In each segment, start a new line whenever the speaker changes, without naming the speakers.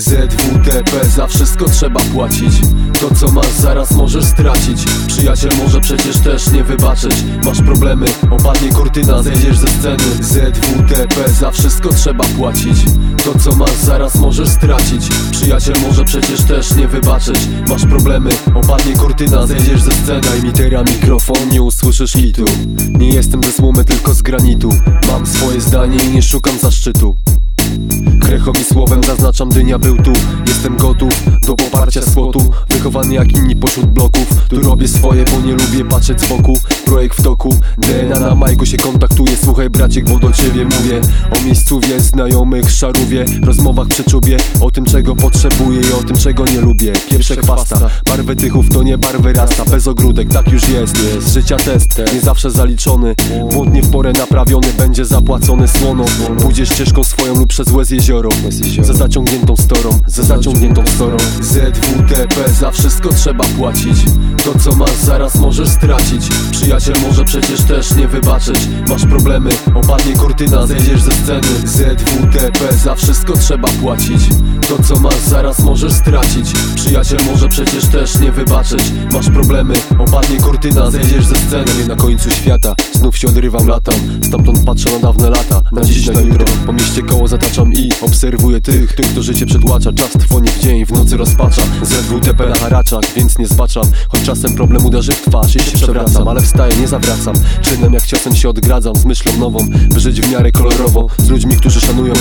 ZWTP Za wszystko trzeba płacić. To co masz zaraz możesz stracić. Przyjaciel może przecież też nie wybaczyć. Masz problemy, opadnie kurtyna, zejdziesz ze sceny. ZWTP Za wszystko trzeba płacić. To co masz zaraz możesz stracić. Przyjaciel może przecież też nie wybaczyć. Masz problemy, opadnie kurtyna, zejdziesz ze sceny. Daj mi teraz mikrofon, nie usłyszysz hitu. Nie jestem ze słomy, tylko z granitu. Mam swoje zdanie i nie szukam zaszczytu Krechom i słowem zaznaczam dynia był tu. Jestem gotów do poparcia spłotu Jak inni pośród bloków Tu robię swoje, bo nie lubię patrzeć z boku. Projekt w toku, DNA na majku się kontaktuje. Słuchaj braciek, bo do ciebie mówię. O miejscówie, znajomych, szarówie Rozmowach przy czubie O tym czego potrzebuję i o tym czego nie lubię. Pierwsze chwasta, barwy tychów to nie barwy rasta. Bez ogródek, tak już jest. Z życia test, nie zawsze zaliczony. Błąd nie w porę naprawiony Będzie zapłacony słoną Pójdziesz ścieżką swoją lub przez łez jezioro. Ze zaciągniętą storą, ze zaciągniętą storą. ZWTP, za wszystko trzeba płacić. To co masz zaraz możesz stracić. Przyjaciel może przecież też nie wybaczyć. Masz problemy, opadnie kurtyna, zejdziesz ze sceny. ZWTP, za wszystko trzeba płacić. To co masz zaraz możesz stracić. Przyjaciel może przecież też nie wybaczyć. Masz problemy, opadnie kurtyna, zejdziesz ze sceny. Na końcu świata, znów się odrywam, latam. Stamtąd patrzę na dawne lata, na dziś, na jutro Po mieście koło zataczam i obserwuję tych Tych, kto życie przedłacza, czas trwonie w dzień, w nocy rozpacza. ZWTP na więc nie zbaczam. Choć czasem problem uderzy w twarz i się przewracam Ale wstaję, nie zawracam. Czynem jak ciosem się odgradzam, z myślą nową By żyć w miarę kolorowo, z ludźmi, którzy szanują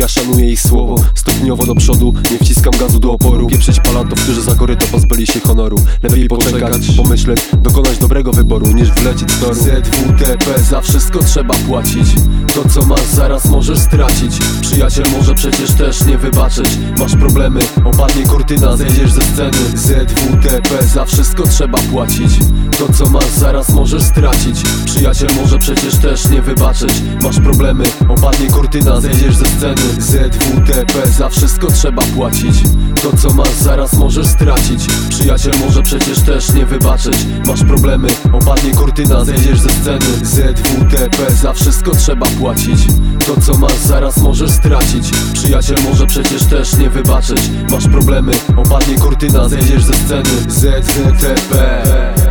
ja szanuję ich słowo Stopniowo do przodu, nie wciskam gazu do oporu. Pieprzyć palantów, którzy za koryto pozbyli się honoru. Lepiej poczekać, pomyśleć, dokonać dobrego wyboru Niż wlecieć z toru. ZWTP, za wszystko trzeba płacić. To co masz zaraz możesz stracić. Przyjaciel może przecież też nie wybaczyć. Masz problemy, opadnie kurtyna, zejdziesz ze sceny. ZWTP, za wszystko trzeba płacić. To co masz zaraz możesz stracić. Przyjaciel może przecież też nie wybaczyć. Masz problemy, opadnie kurtyna, zejdziesz ze sceny ZWTP, za wszystko trzeba płacić. To co masz zaraz możesz stracić. Przyjaciel może przecież też nie wybaczyć. Masz problemy, opadnie kurtyna, zejdziesz ze sceny. ZWTP, za wszystko trzeba płacić. To co masz zaraz możesz stracić. Przyjaciel może przecież też nie wybaczyć. Masz problemy, opadnie kurtyna, zejdziesz ze sceny. ZWTP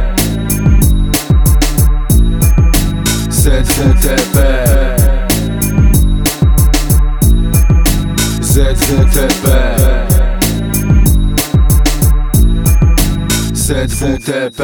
ZWTP ZWTP